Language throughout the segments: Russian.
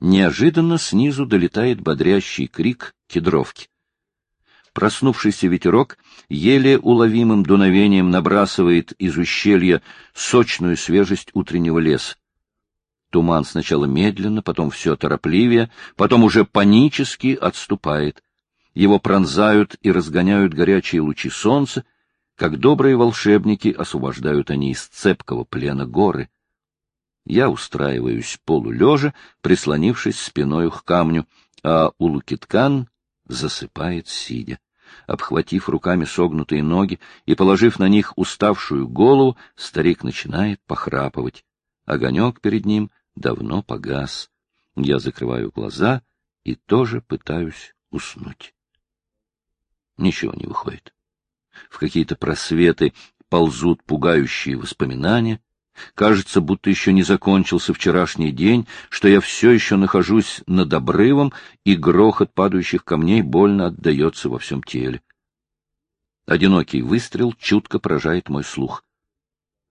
Неожиданно снизу долетает бодрящий крик кедровки. Проснувшийся ветерок еле уловимым дуновением набрасывает из ущелья сочную свежесть утреннего леса. Туман сначала медленно, потом все торопливее, потом уже панически отступает. Его пронзают и разгоняют горячие лучи солнца, как добрые волшебники освобождают они из цепкого плена горы. Я устраиваюсь полулежа, прислонившись спиною к камню, а Улукиткан засыпает сидя. Обхватив руками согнутые ноги и положив на них уставшую голову, старик начинает похрапывать. Огонек перед ним давно погас. Я закрываю глаза и тоже пытаюсь уснуть. Ничего не выходит. В какие-то просветы ползут пугающие воспоминания. Кажется, будто еще не закончился вчерашний день, что я все еще нахожусь над обрывом, и грохот падающих камней больно отдается во всем теле. Одинокий выстрел чутко поражает мой слух.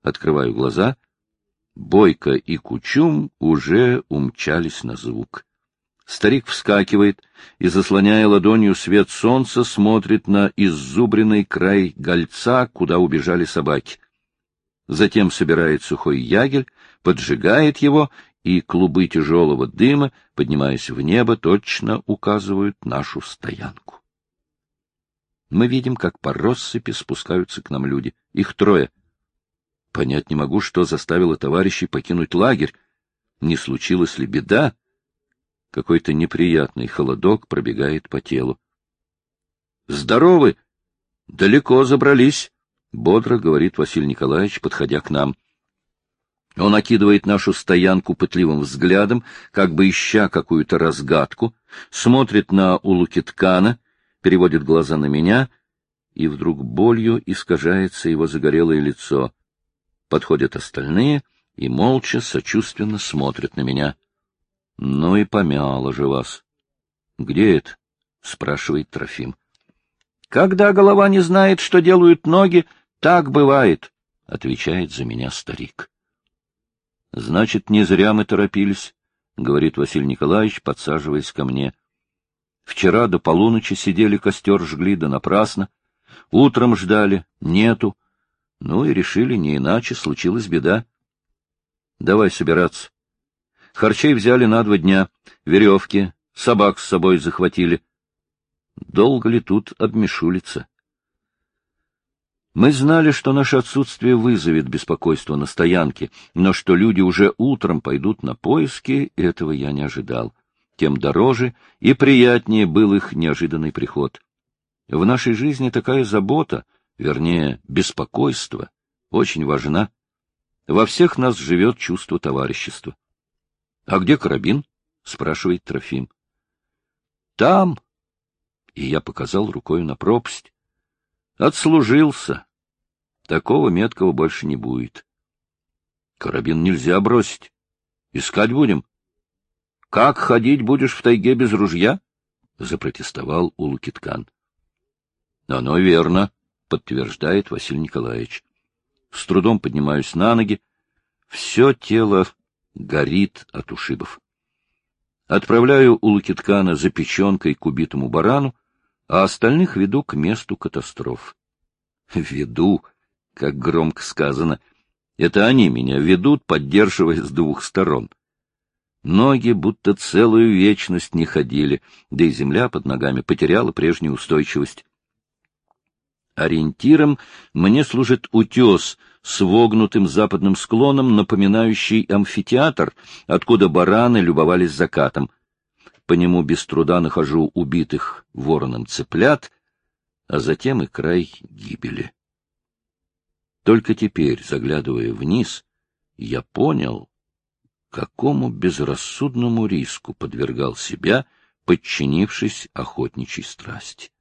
Открываю глаза. Бойко и Кучум уже умчались на звук. Старик вскакивает и, заслоняя ладонью свет солнца, смотрит на иззубренный край гольца, куда убежали собаки. Затем собирает сухой ягель, поджигает его, и клубы тяжелого дыма, поднимаясь в небо, точно указывают нашу стоянку. Мы видим, как по россыпи спускаются к нам люди. Их трое. Понять не могу, что заставило товарищей покинуть лагерь. Не случилась ли беда? Какой-то неприятный холодок пробегает по телу. — Здоровы! Далеко забрались! — бодро говорит Василий Николаевич, подходя к нам. Он окидывает нашу стоянку пытливым взглядом, как бы ища какую-то разгадку, смотрит на Улукиткана, переводит глаза на меня, и вдруг болью искажается его загорелое лицо. Подходят остальные и молча, сочувственно смотрят на меня. — Ну и помяло же вас. — Где это? — спрашивает Трофим. — Когда голова не знает, что делают ноги, так бывает, — отвечает за меня старик. — Значит, не зря мы торопились, — говорит Василий Николаевич, подсаживаясь ко мне. Вчера до полуночи сидели, костер жгли, да напрасно. Утром ждали, нету. Ну и решили, не иначе, случилась беда. Давай собираться. Харчей взяли на два дня, веревки, собак с собой захватили. Долго ли тут обмешулиться? Мы знали, что наше отсутствие вызовет беспокойство на стоянке, но что люди уже утром пойдут на поиски, этого я не ожидал. Тем дороже и приятнее был их неожиданный приход. В нашей жизни такая забота, вернее, беспокойство, очень важна. Во всех нас живет чувство товарищества. — А где карабин? — спрашивает Трофим. — Там. И я показал рукой на пропасть. Отслужился. Такого меткого больше не будет. Карабин нельзя бросить. Искать будем. — Как ходить будешь в тайге без ружья? — запротестовал Улукиткан. — Оно верно, — подтверждает Василий Николаевич. С трудом поднимаюсь на ноги. Все тело горит от ушибов. Отправляю у Лукиткана за печенкой к убитому барану, а остальных веду к месту катастроф. Веду, как громко сказано. Это они меня ведут, поддерживая с двух сторон. Ноги будто целую вечность не ходили, да и земля под ногами потеряла прежнюю устойчивость. Ориентиром мне служит утес — с вогнутым западным склоном, напоминающий амфитеатр, откуда бараны любовались закатом. По нему без труда нахожу убитых вороном цыплят, а затем и край гибели. Только теперь, заглядывая вниз, я понял, какому безрассудному риску подвергал себя, подчинившись охотничьей страсти.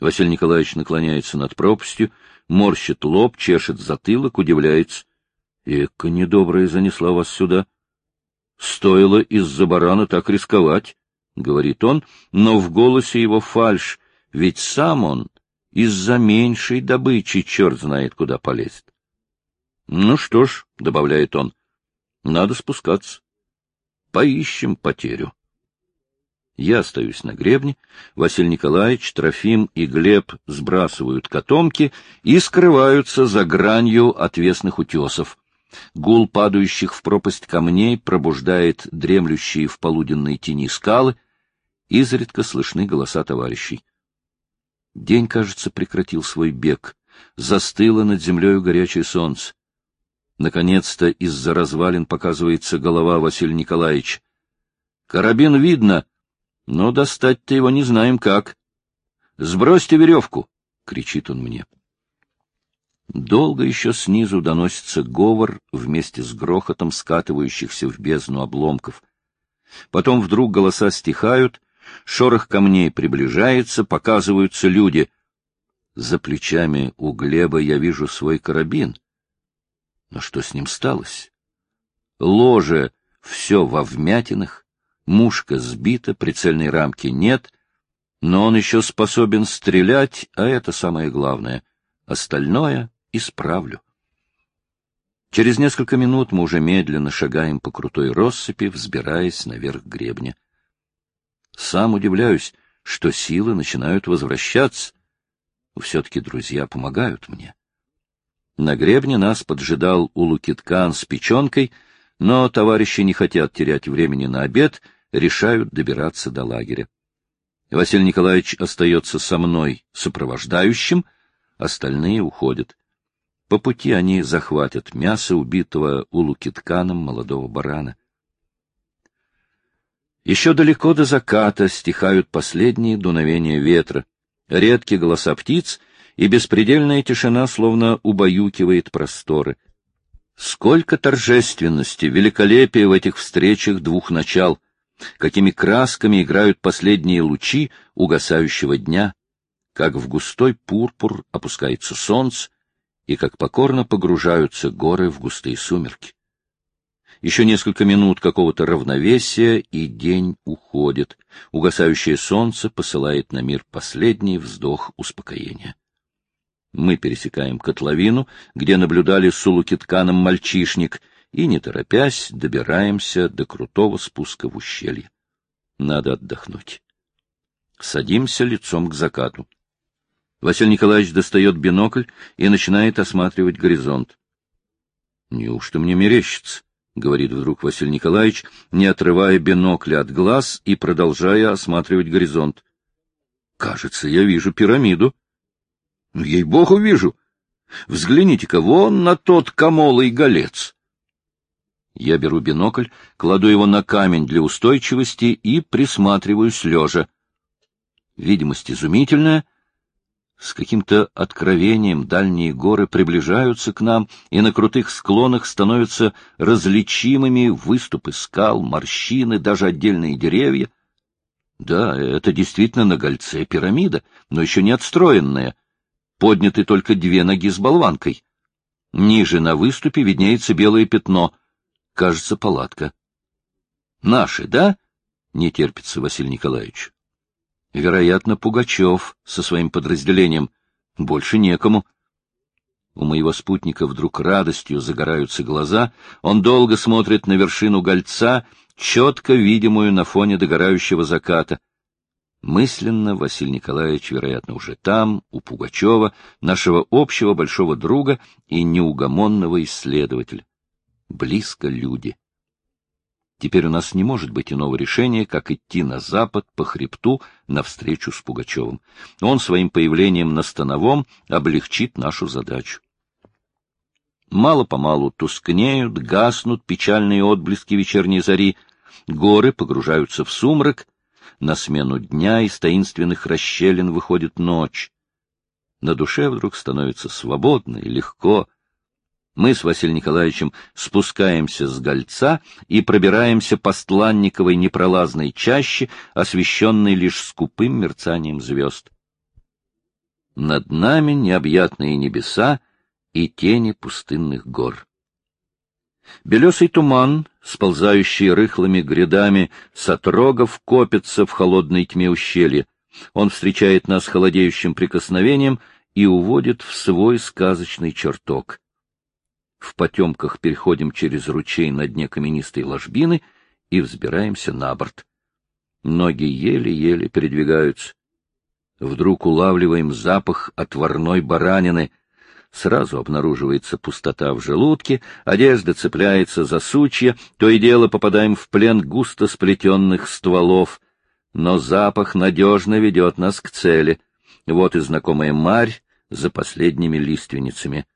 Василий Николаевич наклоняется над пропастью, морщит лоб, чешет затылок, удивляется. Эка недобрая занесла вас сюда. Стоило из-за барана так рисковать, — говорит он, но в голосе его фальшь, ведь сам он из-за меньшей добычи черт знает куда полезет. — Ну что ж, — добавляет он, — надо спускаться. Поищем потерю. Я остаюсь на гребне, Василий Николаевич, Трофим и Глеб сбрасывают котомки и скрываются за гранью отвесных утесов. Гул падающих в пропасть камней пробуждает дремлющие в полуденной тени скалы, изредка слышны голоса товарищей. День, кажется, прекратил свой бег. Застыло над землею горячее солнце. Наконец-то из-за развалин показывается голова Василия Николаевича. Карабин видно, но достать-то его не знаем как. Сбросьте веревку! — кричит он мне. Долго еще снизу доносится говор вместе с грохотом скатывающихся в бездну обломков. Потом вдруг голоса стихают, шорох камней приближается, показываются люди. За плечами у Глеба я вижу свой карабин. Но что с ним сталось? Ложе все во вмятинах, мушка сбита, прицельной рамки нет, но он еще способен стрелять, а это самое главное. Остальное исправлю. Через несколько минут мы уже медленно шагаем по крутой россыпи, взбираясь наверх гребня. Сам удивляюсь, что силы начинают возвращаться. Все-таки друзья помогают мне. На гребне нас поджидал Улукиткан с печенкой, но товарищи не хотят терять времени на обед — решают добираться до лагеря. Василий Николаевич остается со мной сопровождающим, остальные уходят. По пути они захватят мясо убитого улукитканом молодого барана. Еще далеко до заката стихают последние дуновения ветра, редкие голоса птиц, и беспредельная тишина словно убаюкивает просторы. Сколько торжественности, великолепия в этих встречах двух начал — какими красками играют последние лучи угасающего дня, как в густой пурпур опускается солнце и как покорно погружаются горы в густые сумерки. Еще несколько минут какого-то равновесия, и день уходит. Угасающее солнце посылает на мир последний вздох успокоения. Мы пересекаем котловину, где наблюдали с Улукитканом мальчишник — и, не торопясь, добираемся до крутого спуска в ущелье. Надо отдохнуть. Садимся лицом к закату. Василий Николаевич достает бинокль и начинает осматривать горизонт. — Неужто мне мерещится? — говорит вдруг Василий Николаевич, не отрывая бинокля от глаз и продолжая осматривать горизонт. — Кажется, я вижу пирамиду. — Ей-богу, вижу. Взгляните-ка, вон на тот комолый голец. Я беру бинокль, кладу его на камень для устойчивости и присматриваюсь лежа. Видимость изумительная. С каким-то откровением дальние горы приближаются к нам, и на крутых склонах становятся различимыми выступы скал, морщины, даже отдельные деревья. Да, это действительно на гольце пирамида, но еще не отстроенная. Подняты только две ноги с болванкой. Ниже на выступе виднеется белое пятно — Кажется, палатка. Наши, да? Не терпится Василий Николаевич. Вероятно, Пугачев со своим подразделением. Больше некому. У моего спутника вдруг радостью загораются глаза. Он долго смотрит на вершину гольца, четко видимую на фоне догорающего заката. Мысленно Василий Николаевич, вероятно, уже там, у Пугачева, нашего общего большого друга и неугомонного исследователя близко люди. Теперь у нас не может быть иного решения, как идти на запад по хребту навстречу с Пугачевым. Он своим появлением на Становом облегчит нашу задачу. Мало-помалу тускнеют, гаснут печальные отблески вечерней зари, горы погружаются в сумрак, на смену дня из таинственных расщелин выходит ночь. На душе вдруг становится свободно и легко, мы с Василием Николаевичем спускаемся с гольца и пробираемся по Стланниковой непролазной чаще, освещенной лишь скупым мерцанием звезд. Над нами необъятные небеса и тени пустынных гор. Белесый туман, сползающий рыхлыми грядами с отрогов, копится в холодной тьме ущелья. Он встречает нас холодеющим прикосновением и уводит в свой сказочный чертог. В потемках переходим через ручей на дне каменистой ложбины и взбираемся на борт. Ноги еле-еле передвигаются. Вдруг улавливаем запах отварной баранины. Сразу обнаруживается пустота в желудке, одежда цепляется за сучья, то и дело попадаем в плен густо сплетенных стволов. Но запах надежно ведет нас к цели. Вот и знакомая марь за последними лиственницами.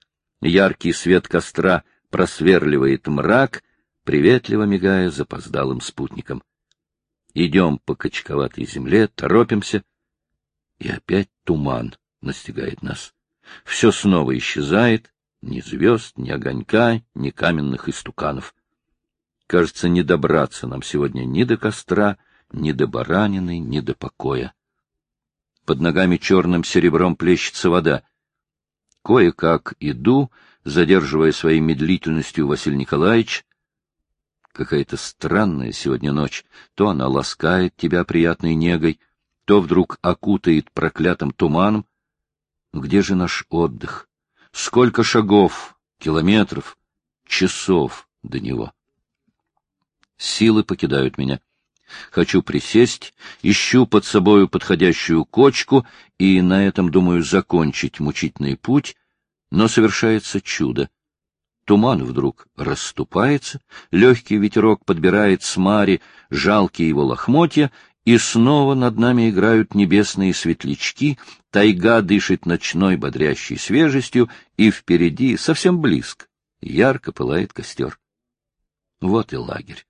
Яркий свет костра просверливает мрак, приветливо мигая запоздалым спутником. Идем по качковатой земле, торопимся, и опять туман настигает нас. Все снова исчезает, ни звезд, ни огонька, ни каменных истуканов. Кажется, не добраться нам сегодня ни до костра, ни до баранины, ни до покоя. Под ногами черным серебром плещется вода. Кое-как иду, задерживая своей медлительностью Василий Николаевич, Какая-то странная сегодня ночь. То она ласкает тебя приятной негой, то вдруг окутает проклятым туманом. Где же наш отдых? Сколько шагов, километров, часов до него? Силы покидают меня. Хочу присесть, ищу под собою подходящую кочку и на этом, думаю, закончить мучительный путь, но совершается чудо. Туман вдруг расступается, легкий ветерок подбирает с мари жалкие его лохмотья, и снова над нами играют небесные светлячки, тайга дышит ночной бодрящей свежестью, и впереди, совсем близко, ярко пылает костер. Вот и лагерь.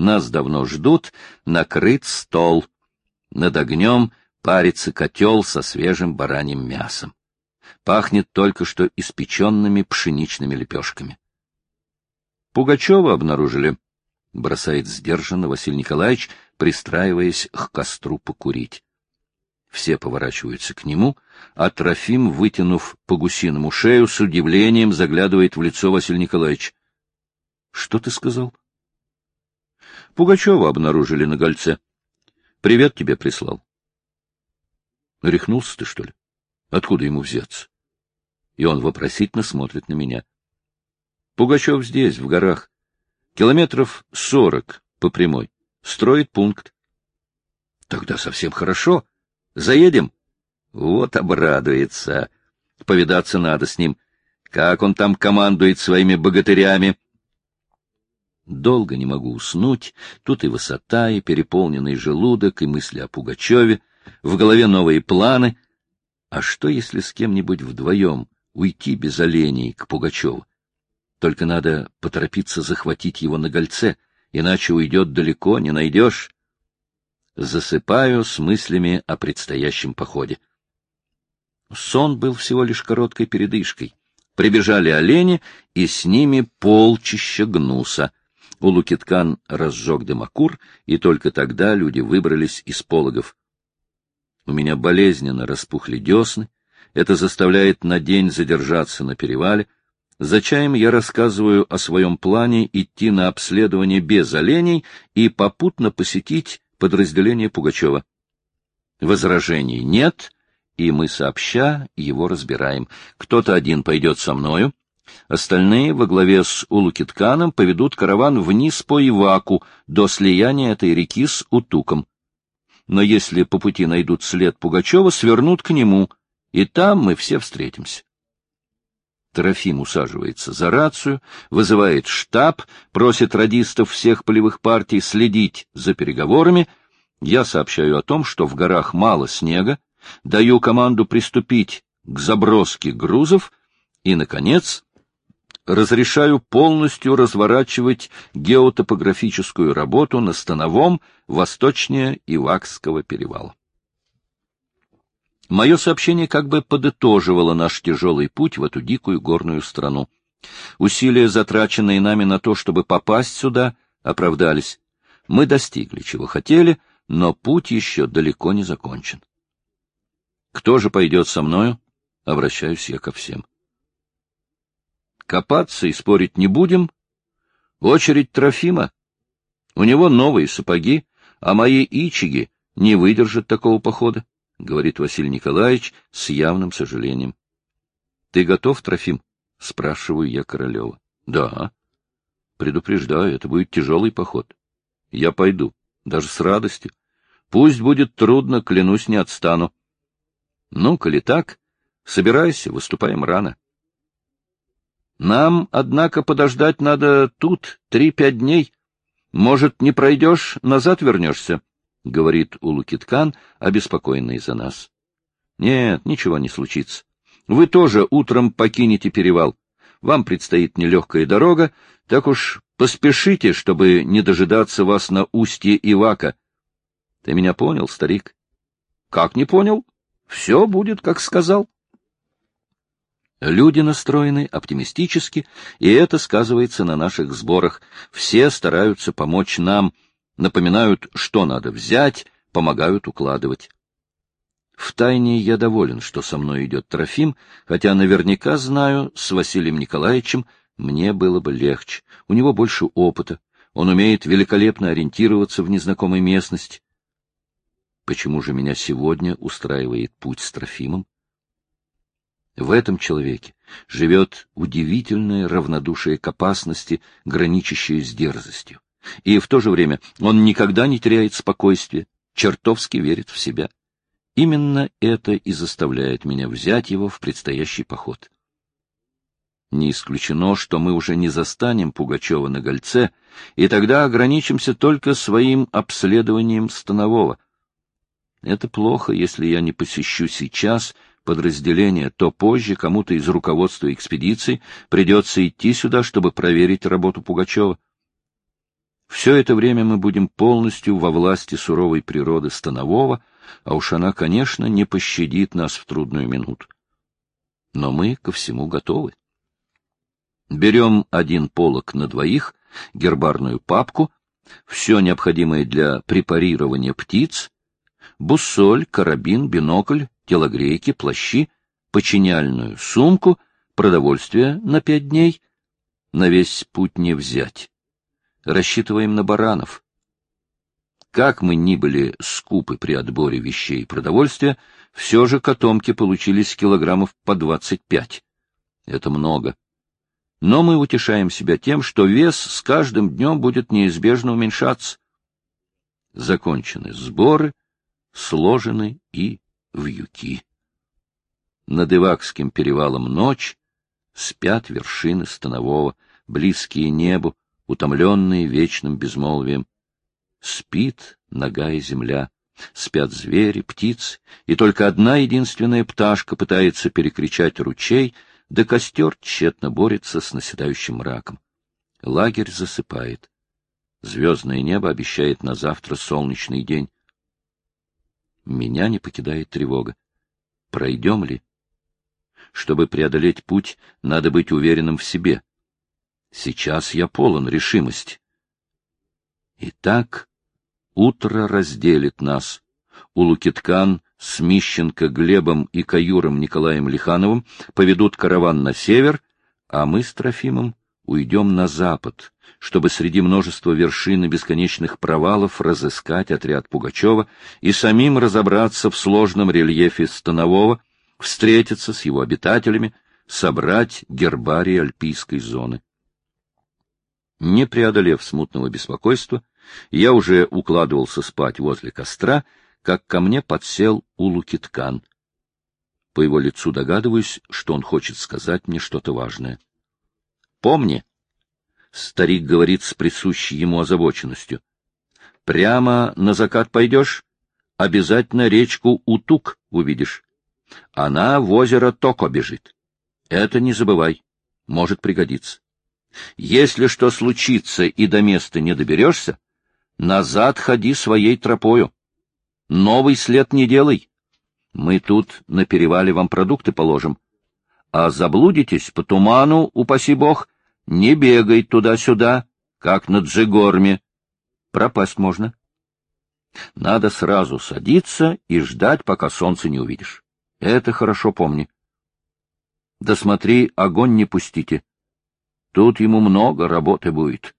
Нас давно ждут, накрыт стол. Над огнем парится котел со свежим бараньим мясом пахнет только что испеченными пшеничными лепешками. Пугачева обнаружили, — бросает сдержанно Василий Николаевич, пристраиваясь к костру покурить. Все поворачиваются к нему, а Трофим, вытянув по гусиному шею, с удивлением заглядывает в лицо Василия Николаевича. — Что ты сказал? — Пугачева обнаружили на гольце. Привет тебе прислал. — Рехнулся ты, что ли? Откуда ему взяться? И он вопросительно смотрит на меня. Пугачев здесь, в горах. Километров сорок по прямой. Строит пункт. Тогда совсем хорошо. Заедем? Вот обрадуется. Повидаться надо с ним. Как он там командует своими богатырями. Долго не могу уснуть. Тут и высота, и переполненный желудок, и мысли о Пугачеве. В голове новые планы — а что, если с кем-нибудь вдвоем уйти без оленей к Пугачеву? Только надо поторопиться захватить его на гольце, иначе уйдет далеко, не найдешь. Засыпаю с мыслями о предстоящем походе. Сон был всего лишь короткой передышкой. Прибежали олени, и с ними полчища гнуса. Улукиткан разжег дымокур, и только тогда люди выбрались из пологов. У меня болезненно распухли десны, это заставляет на день задержаться на перевале. За чаем я рассказываю о своем плане идти на обследование без оленей и попутно посетить подразделение Пугачева. Возражений нет, и мы сообща его разбираем. Кто-то один пойдет со мною, остальные во главе с Улукитканом поведут караван вниз по Иваку до слияния этой реки с Утуком но если по пути найдут след Пугачева, свернут к нему, и там мы все встретимся. Трофим усаживается за рацию, вызывает штаб, просит радистов всех полевых партий следить за переговорами. Я сообщаю о том, что в горах мало снега, даю команду приступить к заброске грузов и, наконец, разрешаю полностью разворачивать геотопографическую работу на Становом восточнее Ивакского перевала. Мое сообщение как бы подытоживало наш тяжелый путь в эту дикую горную страну. Усилия, затраченные нами на то, чтобы попасть сюда, оправдались. Мы достигли, чего хотели, но путь еще далеко не закончен. Кто же пойдет со мною? Обращаюсь я ко всем. Копаться и спорить не будем. Очередь Трофима. У него новые сапоги, а мои ичиги не выдержат такого похода, — говорит Василий Николаевич с явным сожалением. — Ты готов, Трофим? — спрашиваю я Королева. — Да. — Предупреждаю, это будет тяжелый поход. Я пойду, даже с радостью. Пусть будет трудно, клянусь, не отстану. Ну, коли так, собирайся, выступаем рано. Нам, однако, подождать надо тут три-пять дней. Может, не пройдешь, назад вернешься, — говорит Улукиткан, обеспокоенный за нас. Нет, ничего не случится. Вы тоже утром покинете перевал. Вам предстоит нелегкая дорога, так уж поспешите, чтобы не дожидаться вас на устье Ивака. Ты меня понял, старик? Как не понял? Все будет, как сказал. Люди настроены оптимистически, и это сказывается на наших сборах. Все стараются помочь нам, напоминают, что надо взять, помогают укладывать. Втайне я доволен, что со мной идет Трофим, хотя наверняка знаю, с Василием Николаевичем мне было бы легче. У него больше опыта, он умеет великолепно ориентироваться в незнакомой местности. Почему же меня сегодня устраивает путь с Трофимом? В этом человеке живет удивительное равнодушие к опасности, граничащее с дерзостью. И в то же время он никогда не теряет спокойствия, чертовски верит в себя. Именно это и заставляет меня взять его в предстоящий поход. Не исключено, что мы уже не застанем Пугачева на гольце, и тогда ограничимся только своим обследованием Станового. Это плохо, если я не посещу сейчас подразделение, то позже кому-то из руководства экспедиции придется идти сюда, чтобы проверить работу Пугачева. Все это время мы будем полностью во власти суровой природы Станового, а уж она, конечно, не пощадит нас в трудную минуту. Но мы ко всему готовы. Берем один полок на двоих, гербарную папку, все необходимое для препарирования птиц, буссоль, карабин, бинокль, телогрейки, плащи, починяльную сумку, продовольствие на пять дней, на весь путь не взять рассчитываем на баранов. Как мы ни были скупы при отборе вещей и продовольствия, все же котомки получились килограммов по двадцать пять. Это много. Но мы утешаем себя тем, что вес с каждым днем будет неизбежно уменьшаться. Закончены сборы, сложены и вьюки. Над Ивакским перевалом ночь, спят вершины Станового, близкие небу, утомленные вечным безмолвием. Спит ногая земля, спят звери, птицы, и только одна единственная пташка пытается перекричать ручей, да костер тщетно борется с наседающим мраком. Лагерь засыпает. Звездное небо обещает на завтра солнечный день. Меня не покидает тревога. Пройдем ли? Чтобы преодолеть путь, надо быть уверенным в себе. Сейчас я полон решимости. Итак, утро разделит нас. Улукиткан с Мищенко Глебом и Каюром Николаем Лихановым поведут караван на север, а мы с Трофимом уйдем на запад, чтобы среди множества вершин и бесконечных провалов разыскать отряд Пугачева и самим разобраться в сложном рельефе Станового, встретиться с его обитателями, собрать гербарий альпийской зоны. Не преодолев смутного беспокойства, я уже укладывался спать возле костра, как ко мне подсел Улукиткан. По его лицу догадываюсь, что он хочет сказать мне что-то важное. — Помни, — старик говорит с присущей ему озабоченностью, — прямо на закат пойдешь, обязательно речку Утук увидишь. Она в озеро Токо бежит. Это не забывай, может пригодиться. Если что случится и до места не доберешься, назад ходи своей тропою. Новый след не делай. Мы тут на перевале вам продукты положим. А заблудитесь по туману, упаси бог, не бегай туда-сюда, как на Джигорме. Пропасть можно. Надо сразу садиться и ждать, пока солнце не увидишь. Это хорошо помни. Да смотри, огонь не пустите. Тут ему много работы будет.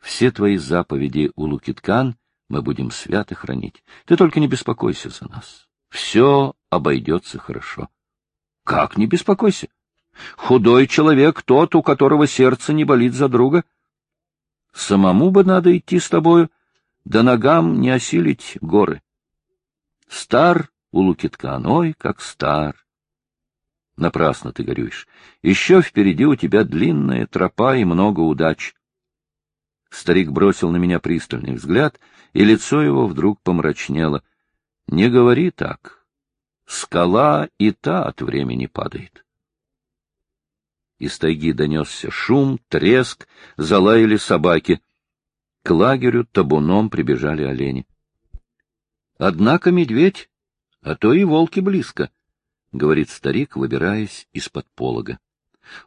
Все твои заповеди, у Лукиткан мы будем свято хранить. Ты только не беспокойся за нас. Все обойдется хорошо. Как не беспокойся? Худой человек тот, у которого сердце не болит за друга. Самому бы надо идти с тобою, да ногам не осилить горы. Стар у Лукиткан, ой, как стар. Напрасно ты горюешь. Еще впереди у тебя длинная тропа и много удач. Старик бросил на меня пристальный взгляд, и лицо его вдруг помрачнело. Не говори так. Скала и та от времени падает. Из тайги донесся шум, треск, залаяли собаки. К лагерю табуном прибежали олени. Однако медведь, а то и волки близко, — говорит старик, выбираясь из-под полога.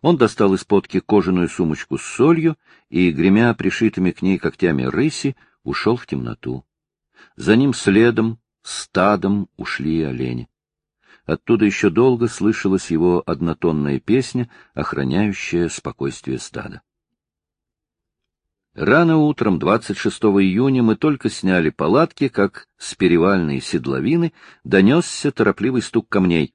Он достал из подки кожаную сумочку с солью и, гремя пришитыми к ней когтями рыси, ушел в темноту. За ним следом, стадом ушли олени. Оттуда еще долго слышалась его однотонная песня, охраняющая спокойствие стада. Рано утром 26 июня мы только сняли палатки, как с перевальной седловины донесся торопливый стук камней.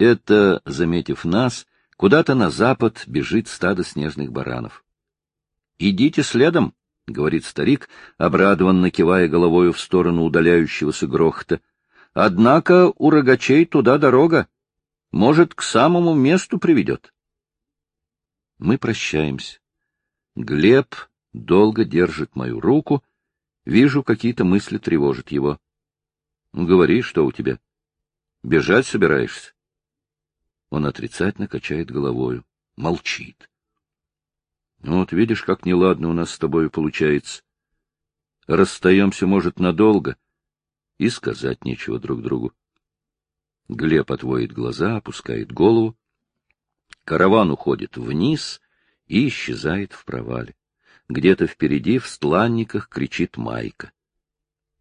Это, заметив нас, куда-то на запад бежит стадо снежных баранов. — Идите следом, — говорит старик, обрадованно кивая головою в сторону удаляющегося грохота. — Однако у рогачей туда дорога. Может, к самому месту приведет. Мы прощаемся. Глеб долго держит мою руку. Вижу, какие-то мысли тревожат его. — Говори, что у тебя. Бежать собираешься? Он отрицательно качает головою, молчит. Вот видишь, как неладно у нас с тобой получается. Расстаемся, может, надолго, и сказать нечего друг другу. Глеб отводит глаза, опускает голову. Караван уходит вниз и исчезает в провале. Где-то впереди в стланниках кричит Майка.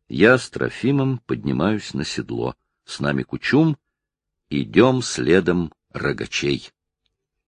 Я с Трофимом поднимаюсь на седло. С нами Кучум. Идем следом рогачей.